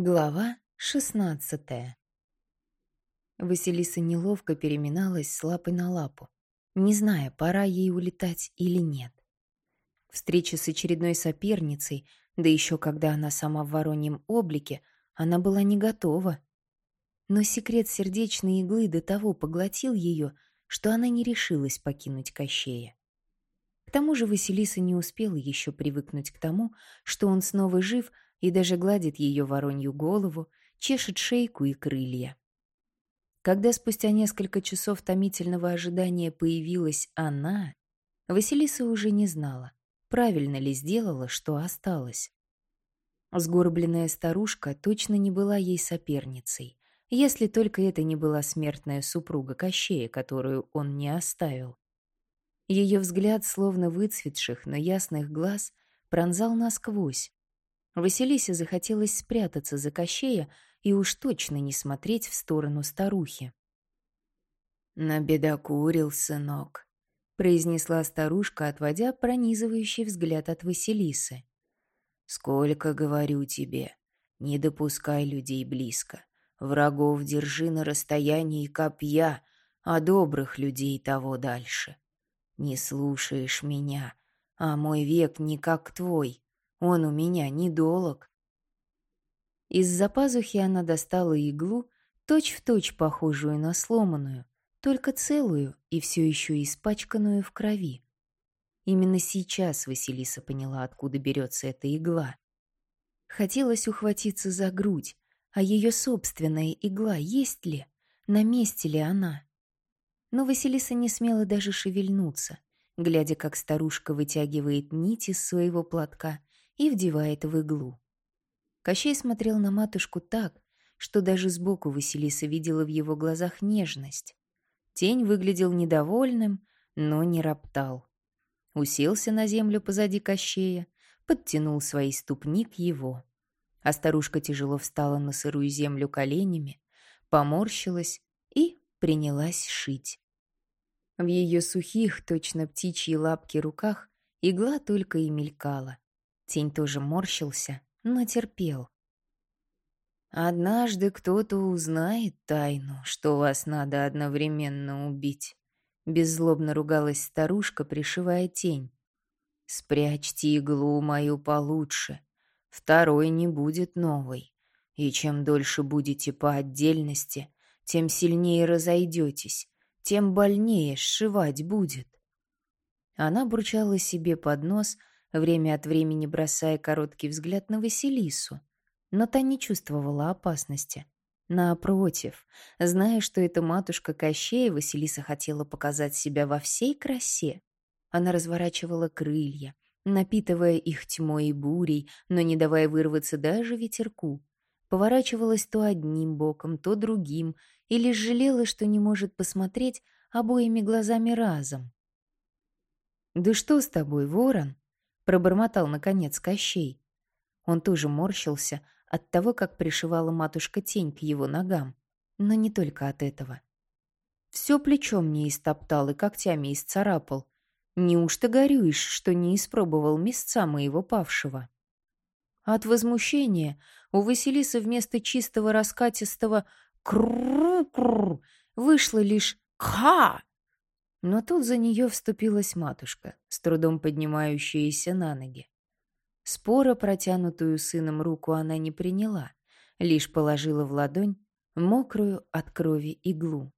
Глава шестнадцатая Василиса неловко переминалась с лапы на лапу, не зная, пора ей улетать или нет. Встреча с очередной соперницей, да еще когда она сама в вороньем облике, она была не готова. Но секрет сердечной иглы до того поглотил ее, что она не решилась покинуть Кощея. К тому же Василиса не успела еще привыкнуть к тому, что он снова жив — и даже гладит ее воронью голову, чешет шейку и крылья. Когда спустя несколько часов томительного ожидания появилась она, Василиса уже не знала, правильно ли сделала, что осталось. Сгорбленная старушка точно не была ей соперницей, если только это не была смертная супруга Кощея, которую он не оставил. Ее взгляд, словно выцветших, но ясных глаз, пронзал насквозь, Василисе захотелось спрятаться за Кощея и уж точно не смотреть в сторону старухи. «Набедокурил, сынок», — произнесла старушка, отводя пронизывающий взгляд от Василисы. «Сколько, говорю тебе, не допускай людей близко. Врагов держи на расстоянии копья, а добрых людей того дальше. Не слушаешь меня, а мой век не как твой. Он у меня недолог. Из-за пазухи она достала иглу, точь-в-точь точь похожую на сломанную, только целую и все еще испачканную в крови. Именно сейчас Василиса поняла, откуда берется эта игла. Хотелось ухватиться за грудь, а ее собственная игла есть ли? На месте ли она? Но Василиса не смела даже шевельнуться, глядя, как старушка вытягивает нить из своего платка и вдевает в иглу. Кощей смотрел на матушку так, что даже сбоку Василиса видела в его глазах нежность. Тень выглядел недовольным, но не роптал. Уселся на землю позади Кощея, подтянул свои ступни к его. А старушка тяжело встала на сырую землю коленями, поморщилась и принялась шить. В ее сухих, точно птичьи лапки руках игла только и мелькала. Тень тоже морщился, но терпел. «Однажды кто-то узнает тайну, что вас надо одновременно убить», — беззлобно ругалась старушка, пришивая тень. «Спрячьте иглу мою получше. Второй не будет новой. И чем дольше будете по отдельности, тем сильнее разойдетесь, тем больнее сшивать будет». Она бурчала себе под нос, — время от времени бросая короткий взгляд на Василису. Но та не чувствовала опасности. Напротив, зная, что это матушка Кощея, Василиса хотела показать себя во всей красе. Она разворачивала крылья, напитывая их тьмой и бурей, но не давая вырваться даже ветерку. Поворачивалась то одним боком, то другим, и лишь жалела, что не может посмотреть обоими глазами разом. «Да что с тобой, ворон?» Пробормотал наконец Кощей. Он тоже морщился от того, как пришивала матушка тень к его ногам, но не только от этого. Все плечом не истоптал и когтями исцарапал. Неужто горюешь, что не испробовал мясца моего павшего? От возмущения у Василисы вместо чистого раскатистого «кру-кру» вышло лишь «ка», но тут за нее вступилась матушка, с трудом поднимающаяся на ноги. Спора, протянутую сыном руку, она не приняла, лишь положила в ладонь мокрую от крови иглу.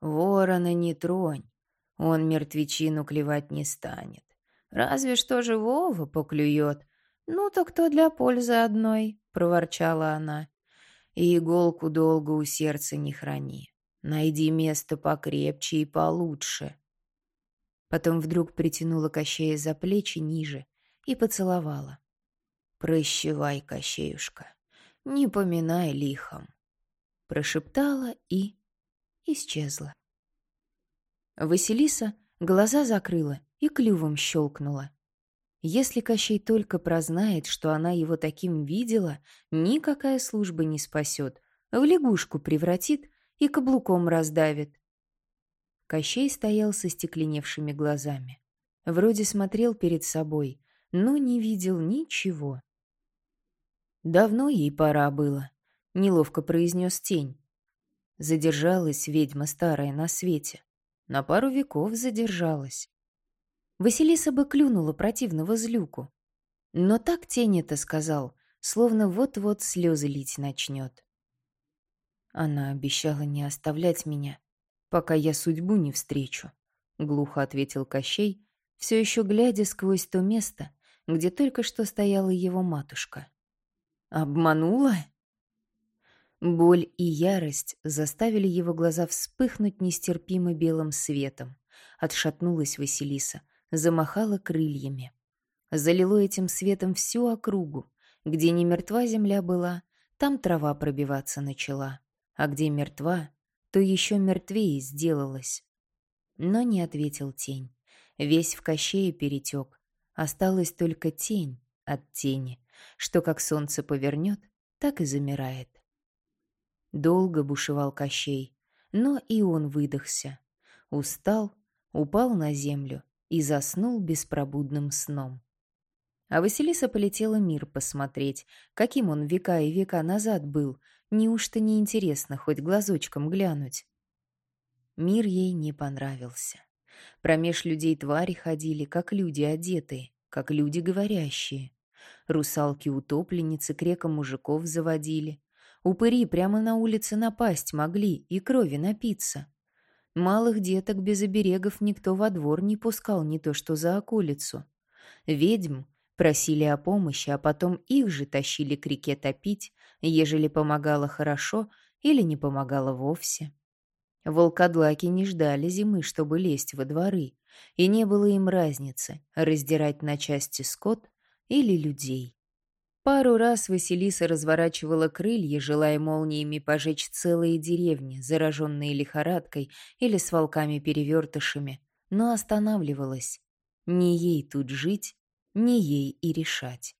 «Ворона не тронь, он мертвечину клевать не станет. Разве что живого поклюет. Ну то для пользы одной», — проворчала она. «И иголку долго у сердца не храни. Найди место покрепче и получше. Потом вдруг притянула Кощея за плечи ниже и поцеловала. «Прощевай, Кощеюшка, не поминай лихом», — прошептала и исчезла. Василиса глаза закрыла и клювом щелкнула. Если Кощей только прознает, что она его таким видела, никакая служба не спасет, в лягушку превратит и каблуком раздавит. Кощей стоял со стекленевшими глазами. Вроде смотрел перед собой, но не видел ничего. Давно ей пора было, неловко произнес тень. Задержалась ведьма старая на свете. На пару веков задержалась. Василиса бы клюнула противного злюку. Но так тень это сказал, словно вот-вот слезы лить начнет. Она обещала не оставлять меня, пока я судьбу не встречу, — глухо ответил Кощей, все еще глядя сквозь то место, где только что стояла его матушка. «Обманула?» Боль и ярость заставили его глаза вспыхнуть нестерпимо белым светом. Отшатнулась Василиса, замахала крыльями. Залило этим светом всю округу. Где не мертва земля была, там трава пробиваться начала. А где мертва, то еще мертвее сделалась. Но не ответил тень. Весь в кощее перетек. Осталась только тень от тени, что как солнце повернет, так и замирает. Долго бушевал Кощей, но и он выдохся. Устал, упал на землю и заснул беспробудным сном. А Василиса полетела мир посмотреть, каким он века и века назад был. Неужто не интересно хоть глазочком глянуть? Мир ей не понравился. Промеж людей твари ходили, как люди одетые, как люди говорящие. Русалки-утопленницы к рекам мужиков заводили. Упыри прямо на улице напасть могли и крови напиться. Малых деток без оберегов никто во двор не пускал, не то что за околицу. Ведьм просили о помощи, а потом их же тащили к реке топить, ежели помогало хорошо или не помогало вовсе. Волкодлаки не ждали зимы, чтобы лезть во дворы, и не было им разницы, раздирать на части скот или людей. Пару раз Василиса разворачивала крылья, желая молниями пожечь целые деревни, зараженные лихорадкой или с волками-перевертышами, но останавливалась. Не ей тут жить, не ей и решать.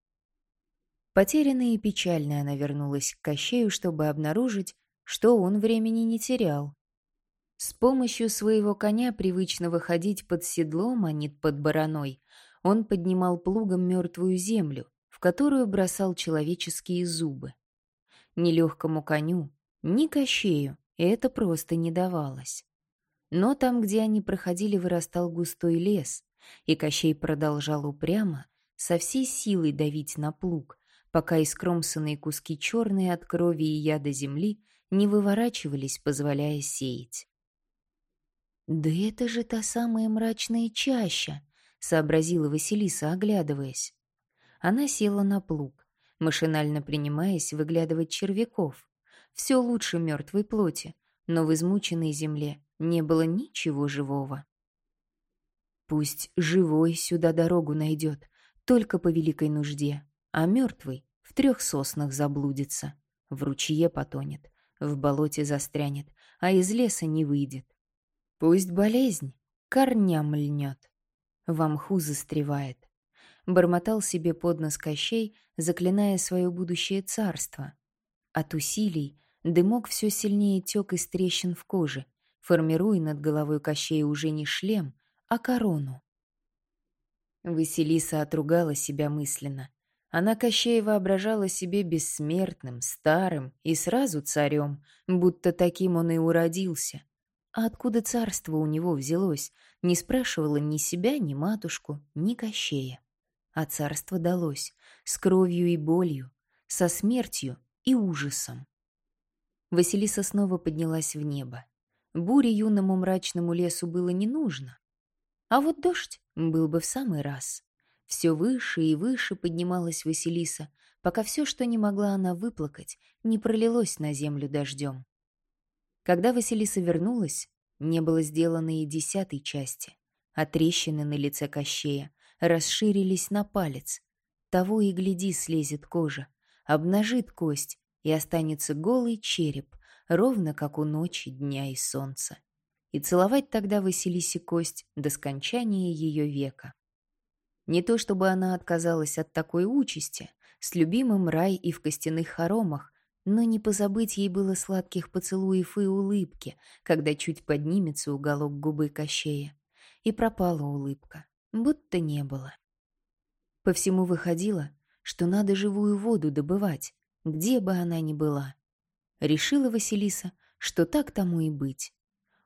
Потерянная и печальная она вернулась к Кощею, чтобы обнаружить, что он времени не терял. С помощью своего коня, привычно выходить под седлом, а не под бараной, он поднимал плугом мертвую землю, в которую бросал человеческие зубы. Ни легкому коню, ни кощею это просто не давалось. Но там, где они проходили, вырастал густой лес, и Кощей продолжал упрямо, со всей силой давить на плуг, пока искромсанные куски черные от крови и яда земли не выворачивались, позволяя сеять. «Да это же та самая мрачная чаща!» — сообразила Василиса, оглядываясь. Она села на плуг, машинально принимаясь выглядывать червяков. Все лучше мертвой плоти, но в измученной земле не было ничего живого. Пусть живой сюда дорогу найдет, только по великой нужде, а мертвый в трех соснах заблудится, в ручье потонет, в болоте застрянет, а из леса не выйдет. Пусть болезнь корням льнет, в мху застревает, бормотал себе под нос Кощей, заклиная свое будущее царство. От усилий дымок все сильнее тек из трещин в коже, формируя над головой Кощея уже не шлем, а корону. Василиса отругала себя мысленно. Она Кощея воображала себе бессмертным, старым и сразу царем, будто таким он и уродился. А откуда царство у него взялось, не спрашивала ни себя, ни матушку, ни Кощея а царство далось с кровью и болью, со смертью и ужасом. Василиса снова поднялась в небо. Буре юному мрачному лесу было не нужно. А вот дождь был бы в самый раз. Все выше и выше поднималась Василиса, пока все, что не могла она выплакать, не пролилось на землю дождем. Когда Василиса вернулась, не было сделано и десятой части, а трещины на лице Кощея расширились на палец. Того и гляди слезет кожа, обнажит кость, и останется голый череп, ровно как у ночи, дня и солнца. И целовать тогда Василисе кость до скончания ее века. Не то чтобы она отказалась от такой участи, с любимым рай и в костяных хоромах, но не позабыть ей было сладких поцелуев и улыбки, когда чуть поднимется уголок губы Кощея. И пропала улыбка будто не было. По всему выходило, что надо живую воду добывать, где бы она ни была. Решила Василиса, что так тому и быть.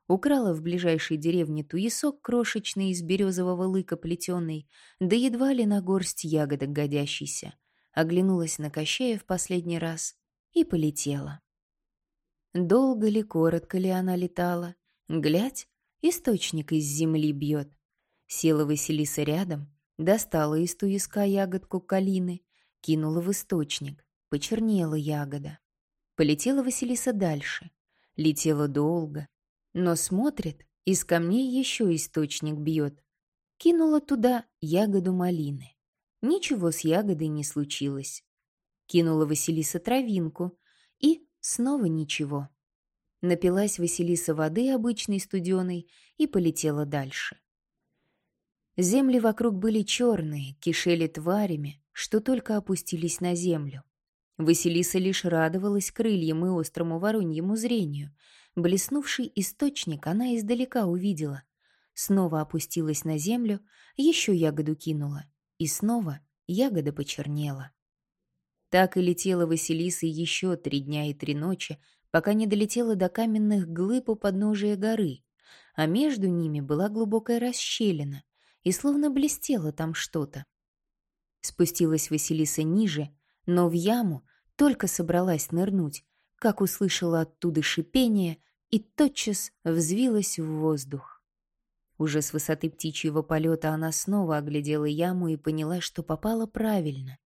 Украла в ближайшей деревне туесок крошечный из березового лыка плетеный, да едва ли на горсть ягодок годящийся. Оглянулась на Кощея в последний раз и полетела. Долго ли, коротко ли она летала, глядь, источник из земли бьет. Села Василиса рядом, достала из туеска ягодку калины, кинула в источник, почернела ягода. Полетела Василиса дальше, летела долго, но смотрит, из камней еще источник бьет. Кинула туда ягоду малины. Ничего с ягодой не случилось. Кинула Василиса травинку, и снова ничего. Напилась Василиса воды обычной студеной и полетела дальше. Земли вокруг были черные, кишели тварями, что только опустились на землю. Василиса лишь радовалась крыльям и острому вороньему зрению. Блеснувший источник она издалека увидела. Снова опустилась на землю, еще ягоду кинула. И снова ягода почернела. Так и летела Василиса еще три дня и три ночи, пока не долетела до каменных глыб у подножия горы, а между ними была глубокая расщелина, и словно блестело там что-то. Спустилась Василиса ниже, но в яму только собралась нырнуть, как услышала оттуда шипение и тотчас взвилась в воздух. Уже с высоты птичьего полета она снова оглядела яму и поняла, что попала правильно.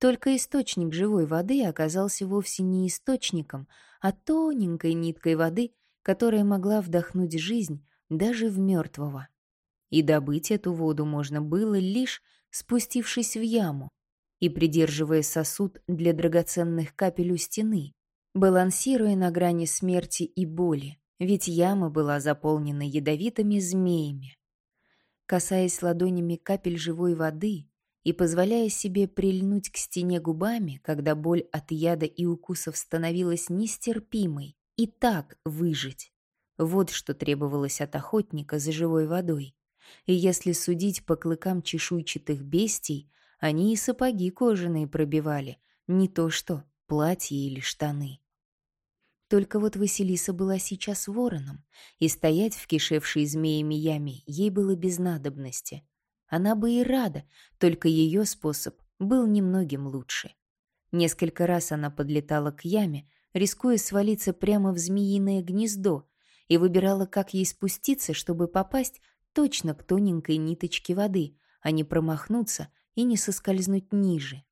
Только источник живой воды оказался вовсе не источником, а тоненькой ниткой воды, которая могла вдохнуть жизнь даже в мертвого. И добыть эту воду можно было лишь спустившись в яму и придерживая сосуд для драгоценных капель у стены, балансируя на грани смерти и боли, ведь яма была заполнена ядовитыми змеями. Касаясь ладонями капель живой воды и позволяя себе прильнуть к стене губами, когда боль от яда и укусов становилась нестерпимой, и так выжить. Вот что требовалось от охотника за живой водой. И если судить по клыкам чешуйчатых бестий, они и сапоги кожаные пробивали, не то что платье или штаны. Только вот Василиса была сейчас вороном, и стоять в кишевшей змеями яме ей было без надобности. Она бы и рада, только ее способ был немногим лучше. Несколько раз она подлетала к яме, рискуя свалиться прямо в змеиное гнездо, и выбирала, как ей спуститься, чтобы попасть точно к тоненькой ниточке воды, а не промахнуться и не соскользнуть ниже.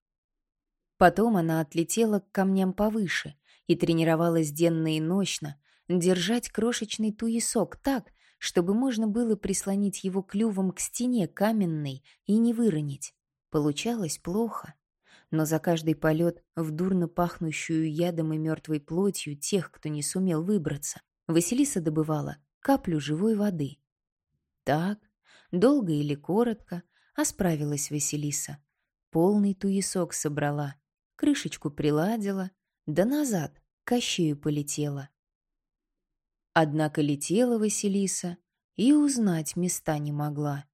Потом она отлетела к камням повыше и тренировалась денно и ночно держать крошечный туесок так, чтобы можно было прислонить его клювом к стене каменной и не выронить. Получалось плохо. Но за каждый полет в дурно пахнущую ядом и мертвой плотью тех, кто не сумел выбраться, Василиса добывала каплю живой воды. Так, долго или коротко, а справилась Василиса. Полный туесок собрала, крышечку приладила, да назад к Кощею полетела. Однако летела Василиса и узнать места не могла.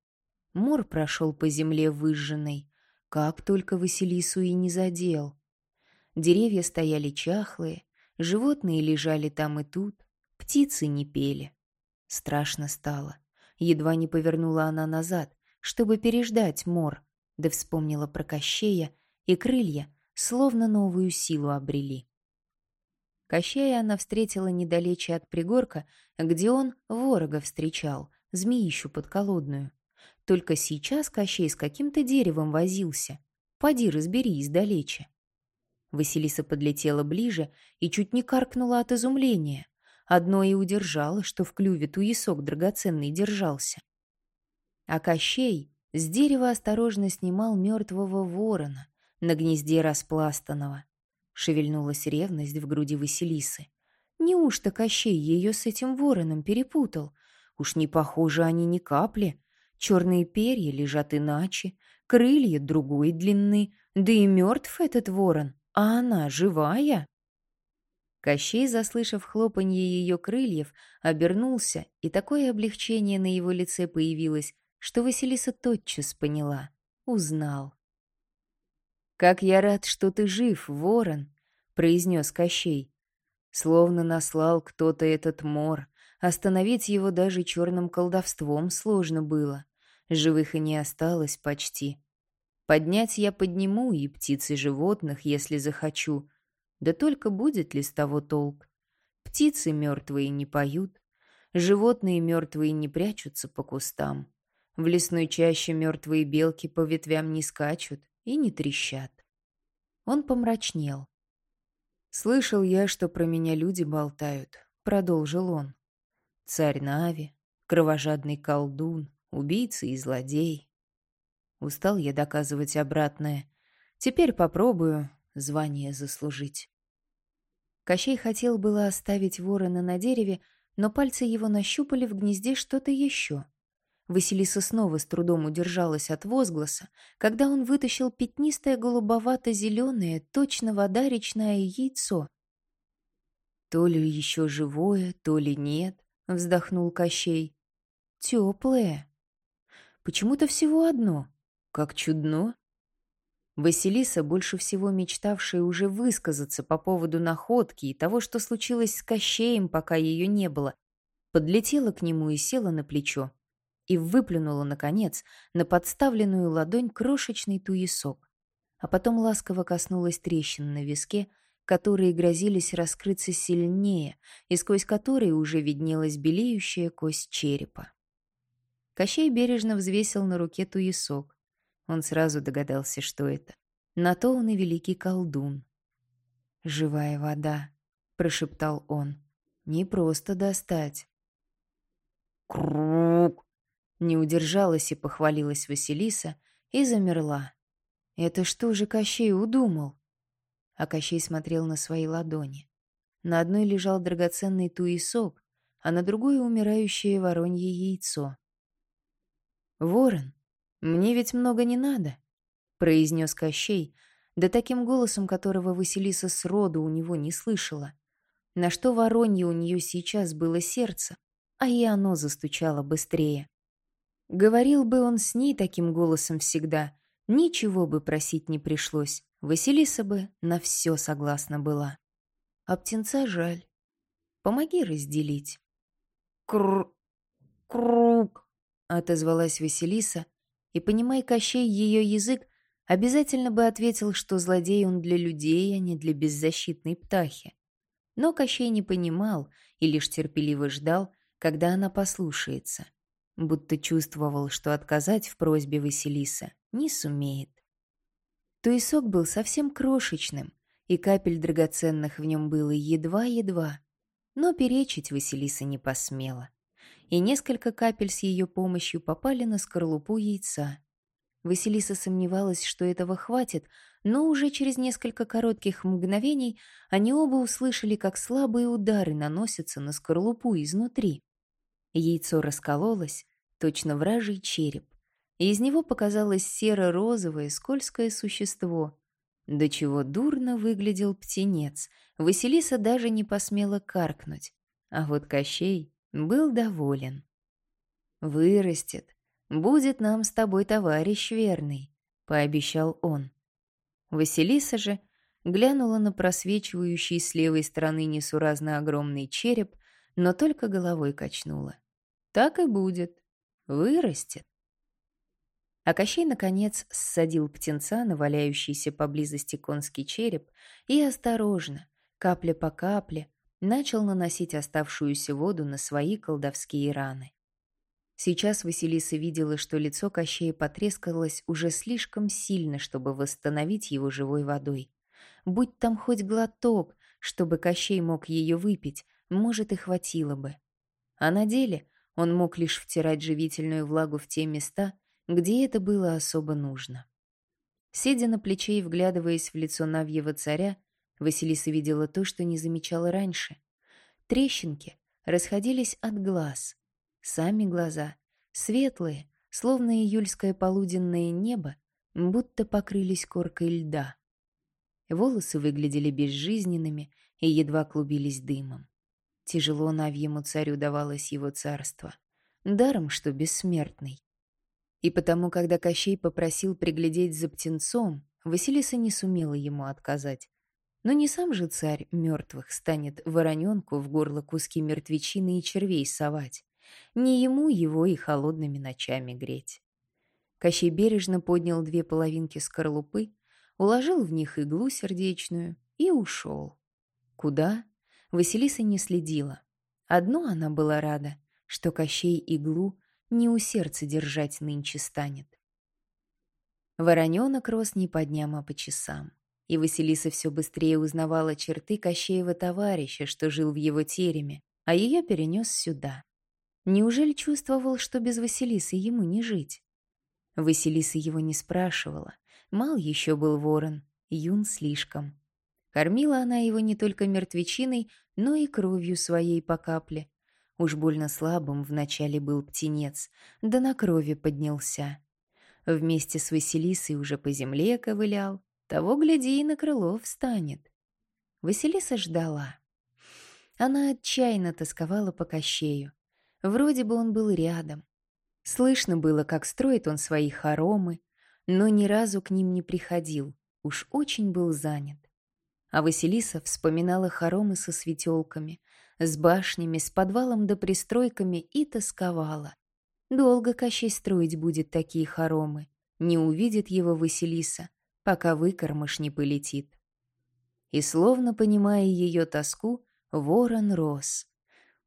Мор прошел по земле выжженной, как только Василису и не задел. Деревья стояли чахлые, животные лежали там и тут, птицы не пели. Страшно стало. Едва не повернула она назад, чтобы переждать мор, да вспомнила про Кощея, и крылья словно новую силу обрели. Кощея она встретила недалече от пригорка, где он ворога встречал, змеищу подколодную. Только сейчас Кощей с каким-то деревом возился. Поди разбери издалече. Василиса подлетела ближе и чуть не каркнула от изумления. Одно и удержало, что в клюве туесок драгоценный держался. А Кощей с дерева осторожно снимал мертвого ворона на гнезде распластанного. Шевельнулась ревность в груди Василисы. Неужто Кощей ее с этим вороном перепутал? Уж не похожи они ни капли. Черные перья лежат иначе, крылья другой длины, да и мертв этот ворон, а она живая. Кощей, заслышав хлопанье ее крыльев, обернулся, и такое облегчение на его лице появилось, что Василиса тотчас поняла, узнал. «Как я рад, что ты жив, ворон!» — произнес Кощей. Словно наслал кто-то этот мор. Остановить его даже черным колдовством сложно было. Живых и не осталось почти. Поднять я подниму и птиц, и животных, если захочу. Да только будет ли с того толк? Птицы мертвые не поют, животные мертвые не прячутся по кустам. В лесной чаще мертвые белки по ветвям не скачут и не трещат. Он помрачнел. «Слышал я, что про меня люди болтают», — продолжил он. «Царь Нави, кровожадный колдун, убийца и злодей. Устал я доказывать обратное. Теперь попробую звание заслужить». Кощей хотел было оставить ворона на дереве, но пальцы его нащупали в гнезде что-то еще. Василиса снова с трудом удержалась от возгласа, когда он вытащил пятнистое голубовато-зеленое, точно вода речное яйцо. «То ли еще живое, то ли нет», — вздохнул Кощей. «Теплое. Почему-то всего одно. Как чудно». Василиса, больше всего мечтавшая уже высказаться по поводу находки и того, что случилось с Кощеем, пока ее не было, подлетела к нему и села на плечо и выплюнула, наконец, на подставленную ладонь крошечный туесок, а потом ласково коснулась трещин на виске, которые грозились раскрыться сильнее и сквозь которые уже виднелась белеющая кость черепа. Кощей бережно взвесил на руке туесок. Он сразу догадался, что это. На то он и великий колдун. «Живая вода», — прошептал он. «Не просто достать». «Круг!» Не удержалась и похвалилась Василиса и замерла. «Это что же Кощей удумал?» А Кощей смотрел на свои ладони. На одной лежал драгоценный туесок, а на другой — умирающее воронье яйцо. «Ворон, мне ведь много не надо», — произнес Кощей, да таким голосом, которого Василиса сроду у него не слышала. На что воронье у нее сейчас было сердце, а и оно застучало быстрее. Говорил бы он с ней таким голосом всегда, ничего бы просить не пришлось. Василиса бы на все согласна была. А птенца жаль. Помоги разделить. Кр... Круг, отозвалась Василиса, и, понимая Кощей ее язык, обязательно бы ответил, что злодей он для людей, а не для беззащитной птахи. Но Кощей не понимал и лишь терпеливо ждал, когда она послушается будто чувствовал, что отказать в просьбе Василиса не сумеет. Туесок был совсем крошечным, и капель драгоценных в нем было едва-едва, но перечить Василиса не посмела, и несколько капель с ее помощью попали на скорлупу яйца. Василиса сомневалась, что этого хватит, но уже через несколько коротких мгновений они оба услышали, как слабые удары наносятся на скорлупу изнутри. Яйцо раскололось, точно вражий череп, и из него показалось серо-розовое скользкое существо. До чего дурно выглядел птенец, Василиса даже не посмела каркнуть, а вот Кощей был доволен. «Вырастет, будет нам с тобой товарищ верный», — пообещал он. Василиса же глянула на просвечивающий с левой стороны несуразно огромный череп, но только головой качнула. Так и будет. Вырастет. А Кощей, наконец, ссадил птенца на валяющийся поблизости конский череп и осторожно, капля по капле, начал наносить оставшуюся воду на свои колдовские раны. Сейчас Василиса видела, что лицо Кощея потрескалось уже слишком сильно, чтобы восстановить его живой водой. Будь там хоть глоток, чтобы Кощей мог ее выпить, может, и хватило бы. А на деле он мог лишь втирать живительную влагу в те места, где это было особо нужно. Сидя на плече и вглядываясь в лицо Навьего царя, Василиса видела то, что не замечала раньше. Трещинки расходились от глаз. Сами глаза, светлые, словно июльское полуденное небо, будто покрылись коркой льда. Волосы выглядели безжизненными и едва клубились дымом. Тяжело Навьему царю давалось его царство. Даром, что бессмертный. И потому, когда Кощей попросил приглядеть за птенцом, Василиса не сумела ему отказать. Но не сам же царь мертвых станет вороненку в горло куски мертвечины и червей совать. Не ему его и холодными ночами греть. Кощей бережно поднял две половинки скорлупы, уложил в них иглу сердечную и ушел. Куда? Василиса не следила. Одно она была рада, что Кощей иглу не у сердца держать нынче станет. Вороненок рос не по дням, а по часам. И Василиса все быстрее узнавала черты Кощеева товарища, что жил в его тереме, а ее перенес сюда. Неужели чувствовал, что без Василисы ему не жить? Василиса его не спрашивала. Мал еще был ворон, юн слишком. Кормила она его не только мертвечиной, но и кровью своей по капле. Уж больно слабым вначале был птенец, да на крови поднялся. Вместе с Василисой уже по земле ковылял, того, гляди, и на крыло встанет. Василиса ждала. Она отчаянно тосковала по Кощею. Вроде бы он был рядом. Слышно было, как строит он свои хоромы, но ни разу к ним не приходил, уж очень был занят. А Василиса вспоминала хоромы со светелками, с башнями, с подвалом да пристройками и тосковала. Долго Кощей строить будет такие хоромы, не увидит его Василиса, пока выкормыш не полетит. И, словно понимая ее тоску, ворон рос,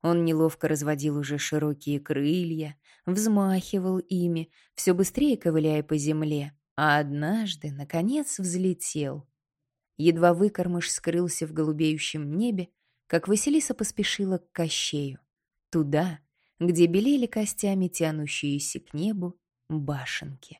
он неловко разводил уже широкие крылья, взмахивал ими, все быстрее ковыляя по земле, а однажды, наконец, взлетел. Едва выкормыш скрылся в голубеющем небе, как Василиса поспешила к Кощею, туда, где белели костями тянущиеся к небу башенки.